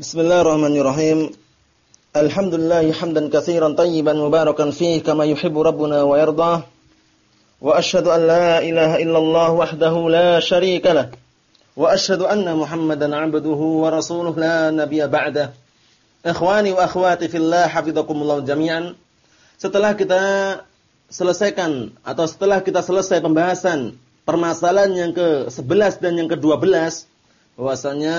Bismillahirrahmanirrahim. Alhamdulillah hamdan katsiran tayyiban mubarakan fihi kama yuhibbu rabbuna wa yardah. Wa asyhadu an la ilaha illallah wahdahu la syarika lah. Wa asyhadu anna Muhammadan 'abduhu wa rasuluh la nabiyya ba'dah. Ikhwani wa akhwati fillah hafizakumullah jami'an. Setelah kita selesaikan atau setelah kita selesai pembahasan permasalahan yang ke-11 dan yang ke-12 bahwasanya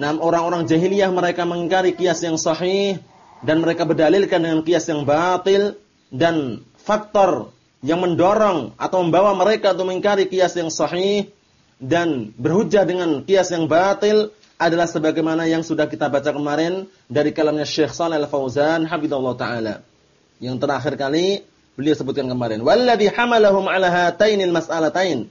Nah, orang-orang jahiliyah mereka mengingkari kias yang sahih dan mereka berdalilkan dengan kias yang batil dan faktor yang mendorong atau membawa mereka untuk mengingkari kias yang sahih dan berhujah dengan kias yang batil adalah sebagaimana yang sudah kita baca kemarin dari kalamnya Syekh Shalal Al-Fauzan hafizallahu taala. Yang terakhir kali beliau sebutkan kemarin, "Walladzi hamalahum 'ala hatainil mas'alatain."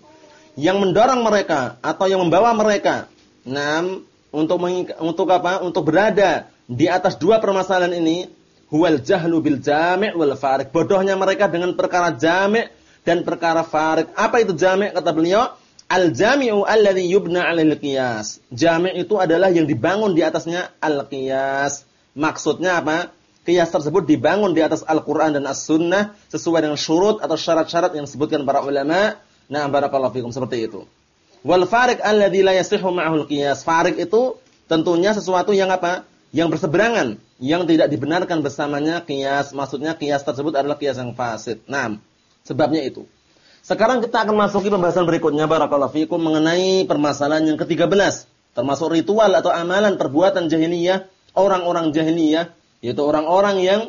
Yang mendorong mereka atau yang membawa mereka Nam untuk untuk apa? Untuk berada di atas dua permasalahan ini, huwal jahlu bil jami' wal farik. Bodohnya mereka dengan perkara jami' dan perkara farik. Apa itu jami' kata beliau? Al jami'u alladhi yubna 'alal qiyas. Jami' itu adalah yang dibangun di atasnya al qiyas. Maksudnya apa? Qiyas tersebut dibangun di atas Al-Qur'an dan As-Sunnah sesuai dengan syurut atau syarat-syarat yang disebutkan para ulama. Nah, barakallahu fikum seperti itu. Wal farik alladzi la yasihhu ma'ahul qiyas. Farik itu tentunya sesuatu yang apa? Yang berseberangan, yang tidak dibenarkan bersamanya qiyas. Maksudnya qiyas tersebut adalah qiyas yang fasid. Nah, sebabnya itu. Sekarang kita akan masuki pembahasan berikutnya barakallahu fikum mengenai permasalahan yang ke-13, termasuk ritual atau amalan perbuatan jahiliyah, orang-orang jahiliyah, yaitu orang-orang yang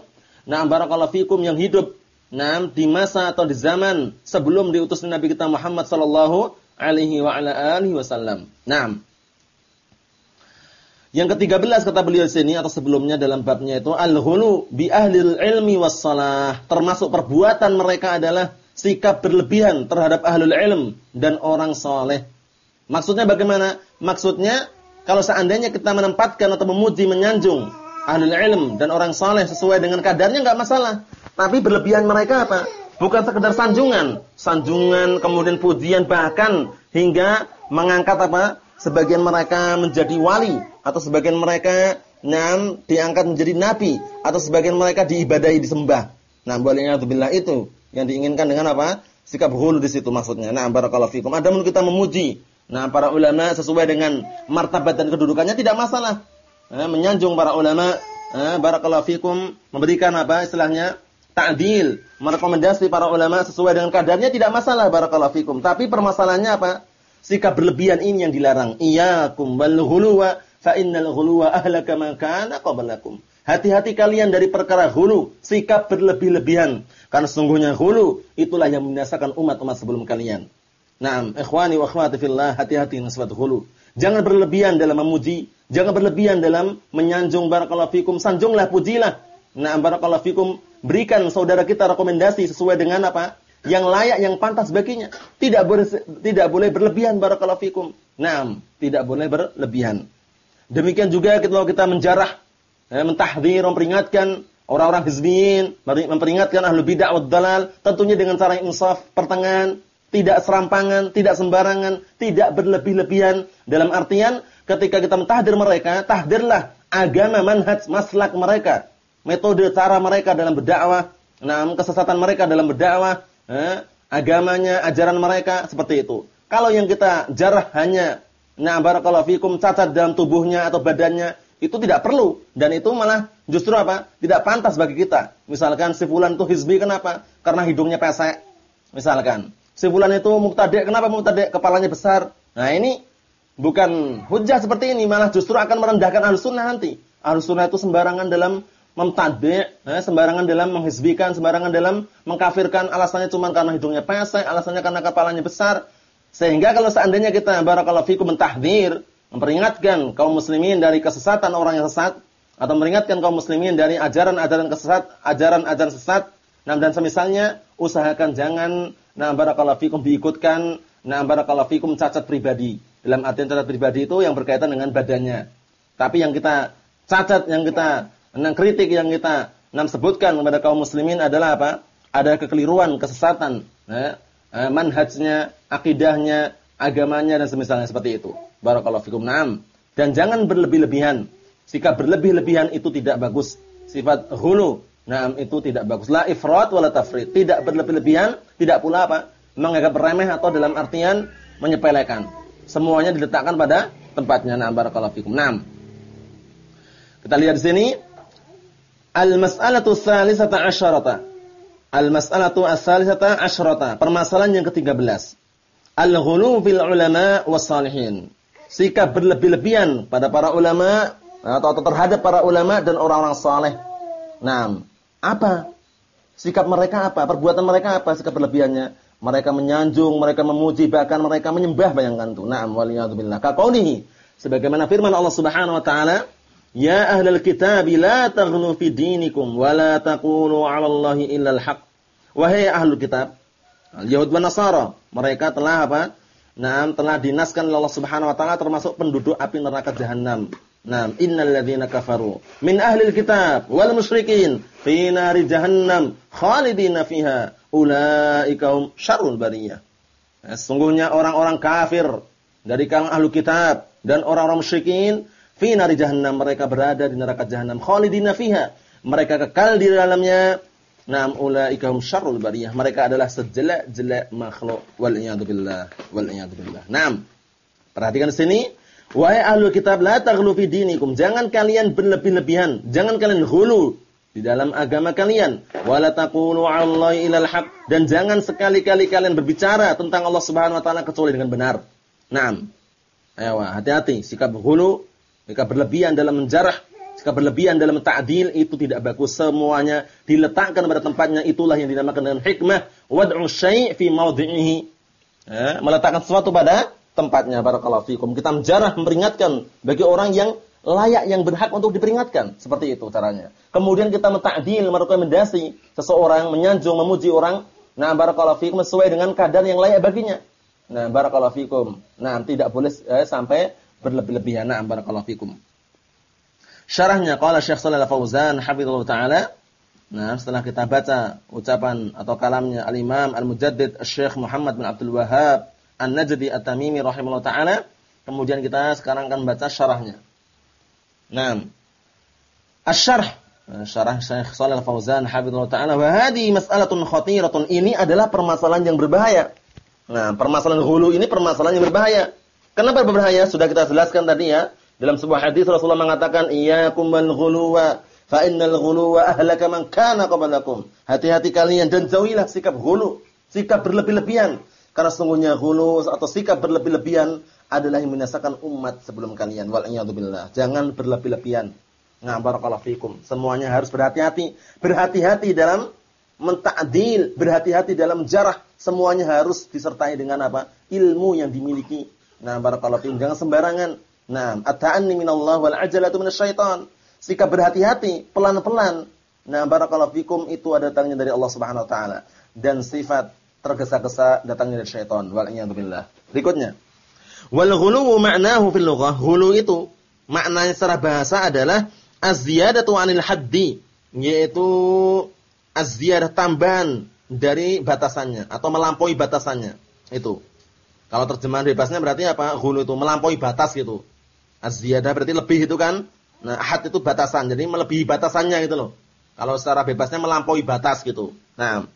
nah barakallahu fikum yang hidup nah di masa atau di zaman sebelum diutusnya Nabi kita Muhammad sallallahu alaihi wa ala alihi wasallam. Naam. Yang ketiga belas kata beliau di sini atau sebelumnya dalam babnya itu al-hulu bi ahlil ilmi wassalah. Termasuk perbuatan mereka adalah sikap berlebihan terhadap ahlul ilm dan orang soleh. Maksudnya bagaimana? Maksudnya kalau seandainya kita menempatkan atau memuji menyanjung ahlul ilm dan orang soleh sesuai dengan kadarnya nggak masalah. Tapi berlebihan mereka apa? Bukan sekedar sanjungan, sanjungan kemudian pujian bahkan hingga mengangkat apa? Sebagian mereka menjadi wali atau sebagian mereka nam diangkat menjadi nabi atau sebagian mereka diibadahi disembah. Nah, bolehnya billah itu yang diinginkan dengan apa? Sikap hulu di situ maksudnya. Nah, barakallahu fikum. Ada kita memuji Nah, para ulama sesuai dengan martabat dan kedudukannya tidak masalah. Nah, menyanjung para ulama, nah, barakallahu fikum, memberikan apa istilahnya? Ta'dil, merekomendasi para ulama sesuai dengan kadarnya tidak masalah barakallahu fikum. Tapi permasalahannya apa? Sikap berlebihan ini yang dilarang. Iyyakum wal ghuluwa fa innal ghuluwa ahlaka ma kana qablakum. Hati-hati kalian dari perkara hulu, sikap berlebih-lebihan. Karena sesungguhnya hulu itulah yang membinasakan umat-umat sebelum kalian. Naam, ikhwani wa akhwati fillah, hati-hati dengan sifat hulu. Jangan berlebihan dalam memuji, jangan berlebihan dalam menyanjung barakallahu fikum, sanjunglah pujilah. Naam barakallahu fikum berikan saudara kita rekomendasi sesuai dengan apa? Yang layak, yang pantas baginya. Tidak boleh tidak boleh berlebihan barakallahu fikum. Naam, tidak boleh berlebihan. Demikian juga kalau kita menjarah, ya, mentahdzir, memperingatkan orang-orang hizbiyin, memperingatkan ahlu bid'ah wad dalal, tentunya dengan cara yang insaf, pertengahan, tidak serampangan, tidak sembarangan, tidak berlebih-lebihan. Dalam artian ketika kita mentahdir mereka, tahdirlah agama manhaj maslak mereka metode cara mereka dalam berdakwah, nah kesesatan mereka dalam berdakwah, eh, agamanya, ajaran mereka seperti itu. Kalau yang kita jarah hanya nah barakallahu fikum cacat dalam tubuhnya atau badannya, itu tidak perlu dan itu malah justru apa? tidak pantas bagi kita. Misalkan si fulan itu hizbi kenapa? Karena hidungnya pesek. Misalkan, si fulan itu muktadek kenapa muktadek? Kepalanya besar. Nah, ini bukan hujah seperti ini, malah justru akan merendahkan Ahlus Sunnah nanti. Ahlus Sunnah itu sembarangan dalam memtadbi, eh, sembarangan dalam menghizbikan, sembarangan dalam mengkafirkan, alasannya cuma karena hidungnya pesek, alasannya karena kepalanya besar. Sehingga kalau seandainya kita barakallahu fikum mentahdir, memperingatkan kaum muslimin dari kesesatan orang yang sesat atau memperingatkan kaum muslimin dari ajaran-ajaran kesesat, ajaran-ajaran sesat, nah dan semisalnya usahakan jangan nah barakallahu fikum diikutkan nah barakallahu fikum cacat pribadi. Dalam artian cacat pribadi itu yang berkaitan dengan badannya. Tapi yang kita cacat, yang kita Enam kritik yang kita enam sebutkan kepada kaum muslimin adalah apa? Ada kekeliruan, kesesatan, ya, manhajnya, akidahnya, agamanya dan semisalnya seperti itu. Barakallahu fikum. Naam. Dan jangan berlebih-lebihan. Sikap berlebih-lebihan itu tidak bagus. Sifat hulu, nah itu tidak bagus. La ifrat wala tafrid. Tidak berlebih-lebihan, tidak pula apa? Menganggap remeh atau dalam artian menyepelekan. Semuanya diletakkan pada tempatnya. Nah, barakallahu fikum. Naam. Kita lihat di sini Al-mas'alatu tsalisata asyarata. Al-mas'alatu ats-tsalisata asyarata. Permasalahan yang ke-13. Al-ghulu fil ulama was salihin. Sikap berlebih-lebihan pada para ulama atau terhadap para ulama dan orang-orang saleh. Nah, apa? Sikap mereka apa? Perbuatan mereka apa? Sikap berlebihannya? Mereka menyanjung, mereka memuji, bahkan mereka menyembah bayangkan tuh. Naam waliyadzubillah. Kaqaulihi sebagaimana firman Allah Subhanahu wa taala Ya ahlal kitab la taghlu fi dinikum wa la taqulu 'ala Allahi illa al-haq. Wahai ahlul kitab, Yahud dan Nasara, mereka telah apa? Naam telah dinaskan oleh Allah Subhanahu wa taala termasuk penduduk api neraka jahanam. Naam, innal ladzina kafaru min ahlil kitab wal musyrikin fi nari jahannam khalidina fiha ulaika hum syarrul bariyah. Ya, sesungguhnya orang-orang kafir dari kalangan ahlu kitab dan orang-orang musyrikin fi nari jahannam mereka berada di neraka jahannam khalidina fiha. Mereka kekal di dalamnya. Nam ulaika hum syarrul bariyah. Mereka adalah sejelek-jelek makhluk. Wal iyad billah wal iyad billah. Nam perhatikan sini. Wahai ahlu kitab la taghlu fi dinikum. Jangan kalian berlebih-lebihan. Jangan kalian hulu di dalam agama kalian. Wala taqulu 'alallahi ilal haq. Dan jangan sekali-kali kalian berbicara tentang Allah Subhanahu wa taala kecuali dengan benar. Naam. Ayo hati-hati. Sikap hulu jika berlebihan dalam menjarah, jika berlebihan dalam ta'dil itu tidak bagus. Semuanya diletakkan pada tempatnya itulah yang dinamakan dengan hikmah wad'u syai' fi mawdhi'ihi. Ya, meletakkan sesuatu pada tempatnya barakallahu fikum. Kita menjarah memperingatkan bagi orang yang layak yang berhak untuk diperingatkan. Seperti itu caranya. Kemudian kita mentakdil, merekomendasi seseorang, menyanjung, memuji orang. Nah, barakallahu fikum sesuai dengan kadar yang layak baginya. Nah, barakallahu fikum. Nah, tidak boleh eh, sampai berlebih-lebihan. Na'am barakallahu fikum. Syarahnya qala Syekh Shalal Fauzan hafizallahu taala. Nah, setelah kita baca ucapan atau kalamnya Al-Imam Al-Mujaddid Syekh Muhammad bin Abdul Wahhab An-Najdi At-Tamimi rahimahullah taala, kemudian kita sekarang akan baca syarahnya. Nah, Asy-syarh syarah Syekh Shalal Fauzan hafizallahu taala wa hadhihi mas'alatun khatiratun. Ini adalah permasalahan yang berbahaya. Nah, permasalahan hulu ini permasalahan yang berbahaya. Kenapa berbahaya? Sudah kita jelaskan tadi ya. Dalam sebuah hadis Rasulullah mengatakan, "Iyyakum wal ghuluwa, fa innal ghuluwa ahlaka man kana qablakum." Hati-hati kalian dan jauhilah sikap ghulu, sikap berlebih-lebihan. Karena sungguhnya ghulu atau sikap berlebih-lebihan adalah yang menyesatkan umat sebelum kalian. Wal billah. Jangan berlebih-lebihan. Nah, barakallahu fikum. Semuanya harus berhati-hati. Berhati-hati dalam mentakdil, berhati-hati dalam jarah. Semuanya harus disertai dengan apa? Ilmu yang dimiliki Nah, barakallahu fiikum, jangan sembarangan. Nah, at-ta'anni minallah wal ajalatu minasyaiton. Sikap berhati-hati, pelan-pelan. Nah, barakallahu fikum itu ada datangnya dari Allah Subhanahu wa taala dan sifat tergesa-gesa datangnya dari syaitan. Wal billah. Berikutnya. Wal ghuluwu ma'nahu fil lughah. Hulu itu maknanya secara bahasa adalah az-ziyadatu 'anil haddi, yaitu az-ziyadah tambahan dari batasannya atau melampaui batasannya. Itu. Kalau terjemahan bebasnya berarti apa? Hulu itu melampaui batas gitu. Az-ziyadah berarti lebih itu kan. Nah, ahad itu batasan. Jadi melebihi batasannya gitu loh. Kalau secara bebasnya melampaui batas gitu. Nah,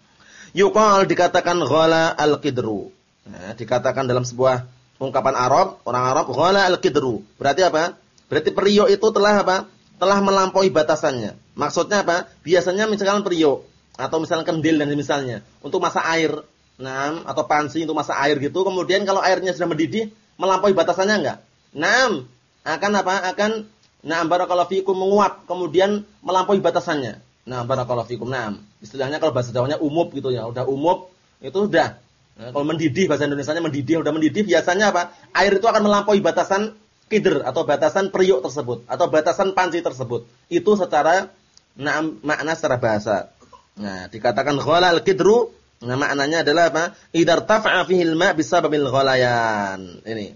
yuqal dikatakan ghala al-qidru. Nah, dikatakan dalam sebuah ungkapan Arab, orang Arab ghala al-qidru. Berarti apa? Berarti periuk itu telah apa? Telah melampaui batasannya. Maksudnya apa? Biasanya misalkan periuk atau misalkan kendil dan misalnya untuk masa air Nah, atau pansi untuk masak air gitu. Kemudian kalau airnya sudah mendidih, melampaui batasannya enggak? Nah, akan apa? Akan nah barakallahu fikum menguap, kemudian melampaui batasannya. Nah, barakallahu fikum. Nah, istilahnya kalau bahasa Jawanya umup gitu ya. Udah umup itu udah. Nah, kalau mendidih bahasa Indonesianya mendidih, udah mendidih biasanya apa? Air itu akan melampaui batasan kider atau batasan periuk tersebut atau batasan panci tersebut. Itu secara nah, makna secara bahasa. Nah, dikatakan ghalal kidru Nah, maknanya adalah apa? Idar tafa'a fihi al-ma' bisababil ghalayan. Ini.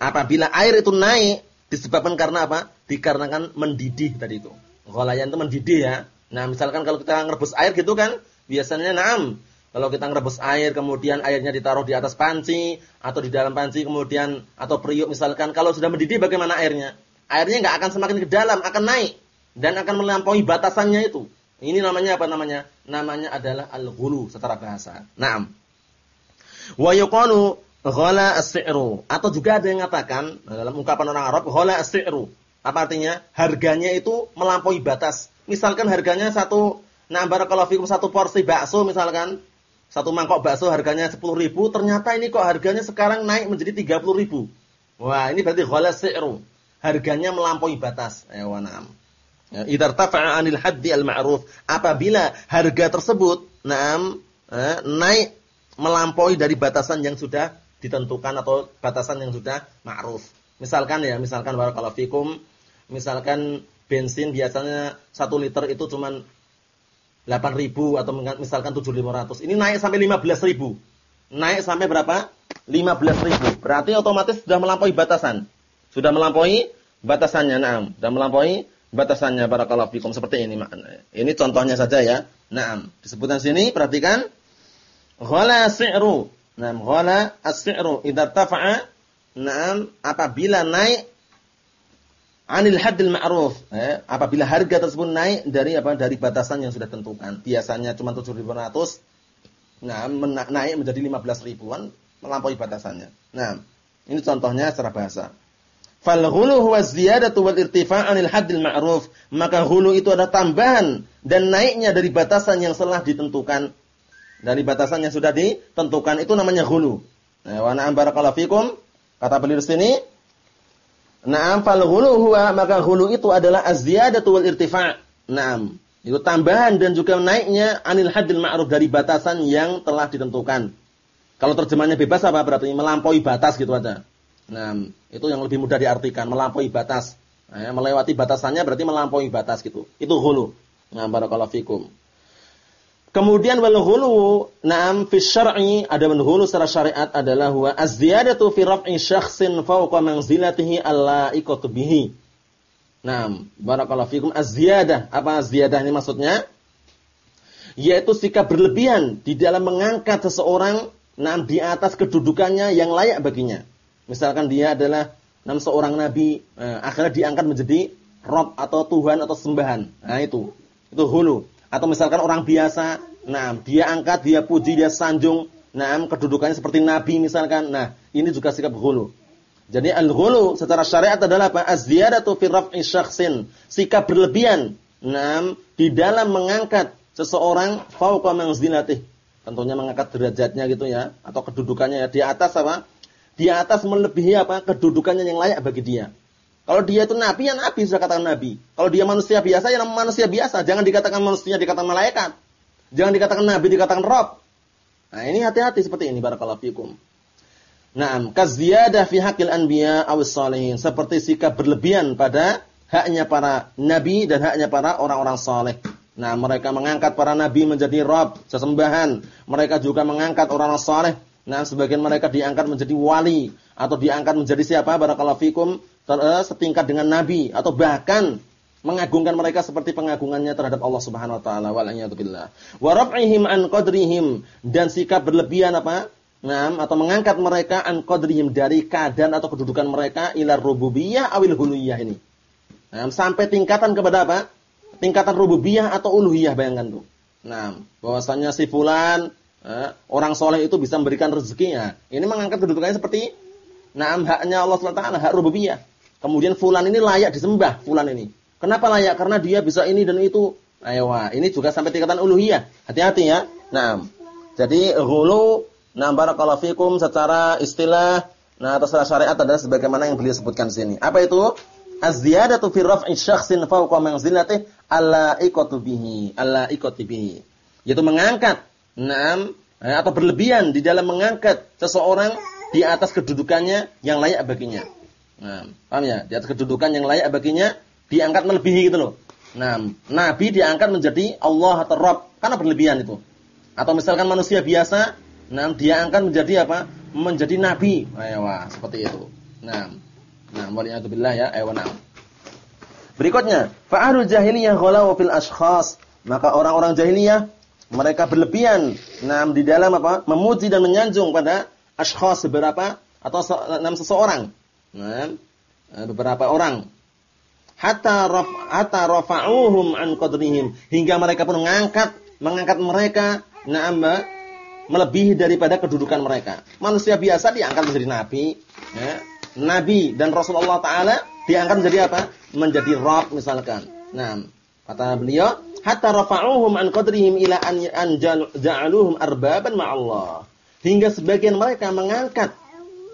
Apabila air itu naik disebabkan karena apa? Dikarenakan mendidih tadi itu. Ghalayan itu mendidih ya. Nah, misalkan kalau kita ngerebus air gitu kan, biasanya na'am. Kalau kita ngerebus air kemudian airnya ditaruh di atas panci atau di dalam panci kemudian atau periuk misalkan kalau sudah mendidih bagaimana airnya? Airnya nggak akan semakin ke dalam, akan naik dan akan melampaui batasannya itu. Ini namanya apa namanya? Namanya adalah al-ghulu secara bahasa. Naam. Wa yuqalu ghala as-si'ru atau juga ada yang mengatakan dalam ungkapan orang Arab ghala as-si'ru. Apa artinya? Harganya itu melampaui batas. Misalkan harganya satu nah barakallahu fikum satu porsi bakso misalkan satu mangkok bakso harganya 10 ribu, ternyata ini kok harganya sekarang naik menjadi 30 ribu. Wah, ini berarti ghala si'ru. Harganya melampaui batas. Eh, wa na'am. Ya, idza 'anil haddi al-ma'ruf, apabila harga tersebut na'am eh, naik melampaui dari batasan yang sudah ditentukan atau batasan yang sudah ma'ruf. Misalkan ya, misalkan barakallahu fikum, misalkan bensin biasanya 1 liter itu cuman 8.000 atau misalkan 7.500. Ini naik sampai 15.000. Naik sampai berapa? 15.000. Berarti otomatis sudah melampaui batasan. Sudah melampaui batasannya, nah, sudah melampaui batasannya barakallahu fikum seperti ini maknanya. Ini contohnya saja ya. Naam, disebutkan sini perhatikan. Ghala si'ru. Naam, ghala as-si'ru. Idza tafa'a naam apabila naik anil haddil ma'ruf eh, apabila harga tersebut naik dari apa dari batasan yang sudah tentukan. Biasanya cuma 7.500 nah naik menjadi 15 ribuan melampaui batasannya. Nah ini contohnya secara bahasa Fal ghulu huwa ziyadatu wal irtifa' anil haddil ma'ruf. Maka hulu itu ada tambahan dan naiknya dari batasan yang telah ditentukan. Dari batasan yang sudah ditentukan itu namanya hulu. Nah, wa na'am barakallahu fikum. Kata beliau sini, Na'am fal hulu huwa maka hulu itu adalah az-ziyadatu wal irtifa'. Naam. Itu tambahan dan juga naiknya anil haddil ma'ruf dari batasan yang telah ditentukan. Kalau terjemahnya bebas apa berarti melampaui batas gitu aja. Nah, itu yang lebih mudah diartikan, melampaui batas. Nah, melewati batasannya berarti melampaui batas gitu. Itu hulu. Nah, barakallahu fikum. Kemudian wal hulu, na'am fi syar'i ada hulu secara syariat adalah huwa az-ziyadatu fi raf'i syakhsin fawqa manzilatihi allaiqatu bihi. Naam, barakallahu fikum az-ziyadah. Apa az-ziyadah ini maksudnya? Yaitu sikap berlebihan di dalam mengangkat seseorang naam di atas kedudukannya yang layak baginya. Misalkan dia adalah enam seorang nabi, eh, akhirnya diangkat menjadi rob atau tuhan atau sembahan. Nah itu, itu hulu. Atau misalkan orang biasa, nah dia angkat, dia puji, dia sanjung, nah kedudukannya seperti nabi misalkan. Nah ini juga sikap hulu. Jadi al-hulu secara syariat adalah apa? Az-ziyadatu fi raf'i syakhsin. Sikap berlebihan. Nah, di dalam mengangkat seseorang fauqa manzilatih. Tentunya mengangkat derajatnya gitu ya atau kedudukannya ya di atas apa? Di atas melebihi apa kedudukannya yang layak bagi dia. Kalau dia itu nabi, ya nabi sudah katakan nabi. Kalau dia manusia biasa, ya manusia biasa. Jangan dikatakan manusia, dikatakan malaikat. Jangan dikatakan nabi, dikatakan rob. Nah ini hati-hati seperti ini barakallahu fikum. Naam, kaziyadah fi hakil anbiya awis salihin. Seperti sikap berlebihan pada haknya para nabi dan haknya para orang-orang saleh. Nah, mereka mengangkat para nabi menjadi rob, sesembahan. Mereka juga mengangkat orang-orang saleh Nah, sebagian mereka diangkat menjadi wali atau diangkat menjadi siapa? Barakallahu fikum, eh, setingkat dengan nabi atau bahkan mengagungkan mereka seperti pengagungannya terhadap Allah Subhanahu wa taala wal'iyatubillah. Wa raf'ihim an qadrihim dan sikap berlebihan apa? Nah, atau mengangkat mereka an qadrihim dari keadaan atau kedudukan mereka ila rububiyah awil huluyah ini. Nah, sampai tingkatan kepada apa? Tingkatan rububiyah atau uluhiyah bayangkan tuh. Nah, bahwasanya si fulan orang soleh itu bisa memberikan rezekinya. Ini mengangkat kedudukannya seperti naam haknya Allah SWT, hak rububiyah. Kemudian fulan ini layak disembah, fulan ini. Kenapa layak? Karena dia bisa ini dan itu. Ayo, ini juga sampai tingkatan uluhiyah. Hati-hati ya. Nah, jadi ghulu nah barakallahu fikum secara istilah nah atau syariat adalah sebagaimana yang beliau sebutkan di sini. Apa itu? Az-ziyadatu fi raf'i syakhsin fawqa manzilatihi alla iqatu bihi, alla iqati bihi. Yaitu mengangkat Naam, eh, atau berlebihan di dalam mengangkat seseorang di atas kedudukannya yang layak baginya. Nah, paham ya? Di atas kedudukan yang layak baginya diangkat melebihi gitu loh. Nah, nabi diangkat menjadi Allah atau Rabb karena berlebihan itu. Atau misalkan manusia biasa, nah dia angkat menjadi apa? Menjadi nabi. Ayo, wah, seperti itu. Nah, nah, waliyatubillah ya, ayo nah. Berikutnya, fa'ahlul jahiliyah ghalau fil ashkhas. Maka orang-orang jahiliyah mereka berlebihan nah, di dalam apa? memuji dan menyanjung pada ashkhas beberapa atau enam seseorang. Nah, beberapa orang. hatta raf hatta rafa'uhum an qadrihim hingga mereka pun mengangkat mengangkat mereka na'am melebihi daripada kedudukan mereka. Manusia biasa diangkat menjadi nabi, ya. Nabi dan Rasulullah taala diangkat menjadi apa? Menjadi Rabb misalkan. Nah, kata beliau, hatta rafa'uhum an qadrihim ila an, ja'aluhum arbaban ma'allah. Hingga sebagian mereka mengangkat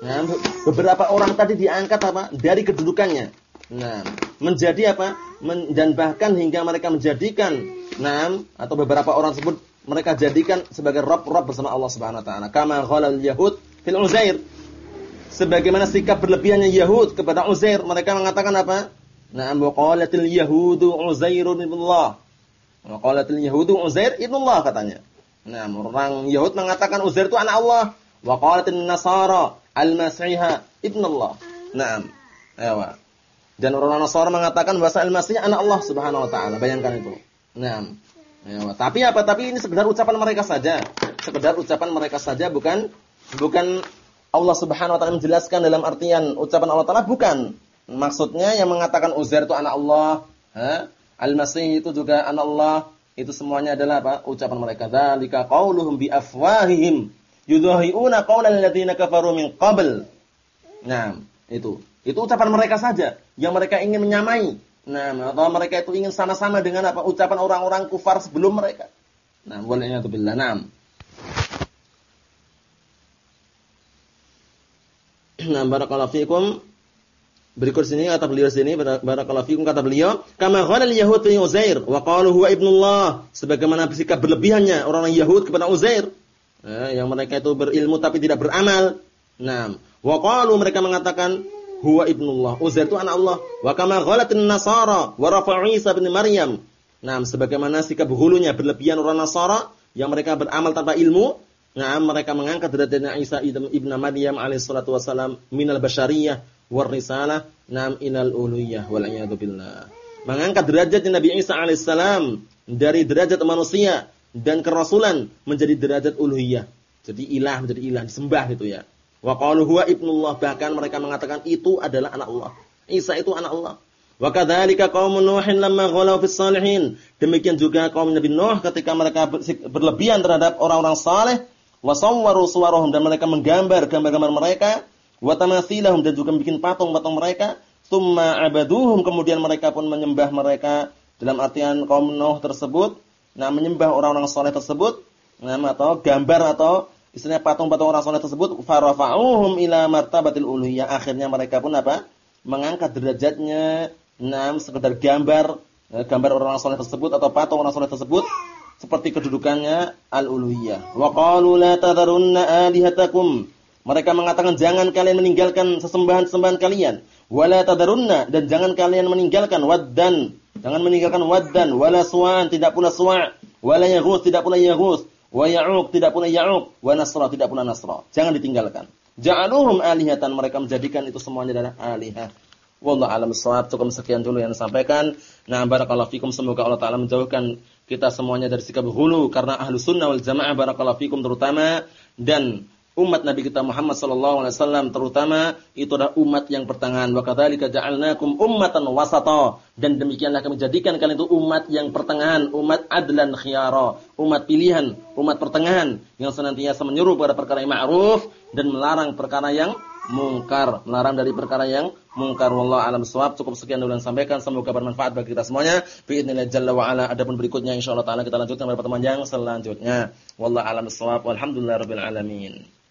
Nah, beberapa orang tadi diangkat apa? Dari kedudukannya. Nah, menjadi apa? Men, dan bahkan hingga mereka menjadikan nah atau beberapa orang tersebut mereka jadikan sebagai rob-rob bersama Allah Subhanahu wa taala. Kama ghalal yahud fil Uzair. Sebagaimana sikap berlebihannya Yahud kepada Uzair, mereka mengatakan apa? Na'am wa qalatil yahudu Uzairun ibnullah. Wa qalatil yahudu Uzair ibnullah katanya. Nah, orang Yahud mengatakan Uzair itu anak Allah. Wa nasara al-masiha ibnullah. Naam. Ayo. Dan orang Nasara mengatakan bahwa Al-Masih anak Allah Subhanahu wa taala. Bayangkan itu. Nah, ya, tapi apa? Tapi ini sekedar ucapan mereka saja. Sekedar ucapan mereka saja bukan bukan Allah Subhanahu wa taala menjelaskan dalam artian ucapan Allah taala bukan. Maksudnya yang mengatakan Uzair itu anak Allah, Al-Masih itu juga anak Allah, itu semuanya adalah apa? Ucapan mereka. Dzalika qauluhum bi afwahihim yudhahiuna qaulal ladzina kafaru min qabl. Nah, itu. Itu ucapan mereka saja yang mereka ingin menyamai. Nah, atau mereka itu ingin sama-sama dengan apa ucapan orang-orang kufar sebelum mereka. Nah, waliyatu billah. Naam. Nah, barakallahu fikum. Berikut sini kata beliau sini barakallahu fikum kata beliau, kama qala al-yahud fi Uzair wa qalu huwa ibnullah. Sebagaimana sikap berlebihannya orang-orang Yahud kepada Uzair. Eh, yang mereka itu berilmu tapi tidak beramal. Nah, wa qalu mereka mengatakan huwa ibnullah. Uzair itu anak Allah. Wa kama ghalatin nasara wa rafa'u Isa bin Maryam. Nah, sebagaimana sikap hulunya berlebihan orang Nasara yang mereka beramal tanpa ilmu, nah mereka mengangkat derajatnya Isa ibn Maryam alaihissalatu wassalam minal basyariyah war risalah nam inal uluyyah wal billah. Mengangkat derajatnya Nabi Isa alaihissalam dari derajat manusia dan kerasulan menjadi derajat uluhiyah. Jadi ilah menjadi ilah disembah itu ya. Wa qalu huwa ibnullah bahkan mereka mengatakan itu adalah anak Allah. Isa itu anak Allah. Wa kadzalika qaumun Nuhin lamma ghalaw fis salihin. Demikian juga kaum Nabi Nuh ketika mereka berlebihan terhadap orang-orang saleh, wa sawwaru suwarahum dan mereka menggambar gambar-gambar mereka, wa tamathilahum dan juga bikin patung-patung mereka, tsumma abaduhum kemudian mereka pun menyembah mereka. Dalam artian kaum Nuh tersebut, nah menyembah orang-orang saleh tersebut, nah atau gambar atau istilahnya patung-patung orang soleh tersebut. Farafa'uhum ila martabatil uluhiyah. Akhirnya mereka pun apa? Mengangkat derajatnya. Enam sekedar gambar eh, gambar orang soleh tersebut atau patung orang soleh tersebut seperti kedudukannya al-uluhiyah. Wa qalu la tadharunna alihatakum mereka mengatakan jangan kalian meninggalkan sesembahan-sesembahan kalian. Wala tadarunna. Dan jangan kalian meninggalkan waddan jangan meninggalkan waddan wala suwan tidak pula suwa wala tidak pula yaghus. Wa Ya'uq tidak pula Ya'uq, wa Nasra tidak pula Nasra. Jangan ditinggalkan. Ja'aluhum alihatan. Mereka menjadikan itu semuanya adalah alihah. Wallahu a'lam bishawab. Cukup sekian dulu yang disampaikan. Nah, barakallahu fikum. Semoga Allah taala menjauhkan kita semuanya dari sikap hulu. Karena ahlu sunnah wal jamaah barakallahu fikum terutama. Dan umat Nabi kita Muhammad sallallahu alaihi wasallam terutama itu adalah umat yang pertengahan wa kadzalika ja'alnakum ummatan wasata. Dan demikianlah kami jadikan kalian itu umat yang pertengahan umat adlan khiyara umat pilihan umat pertengahan yang senantiasa menyuruh pada perkara yang ma'ruf dan melarang perkara yang mungkar. Melarang dari perkara yang mungkar. Wallahu alam shawab cukup sekian dulu yang sampaikan. Semoga bermanfaat bagi kita semuanya. Bi idznillah jalla wa ala. Adapun berikutnya insyaallah taala kita lanjutkan pada pertemuan yang selanjutnya. Wallahu alam shawab walhamdulillahirabbil alamin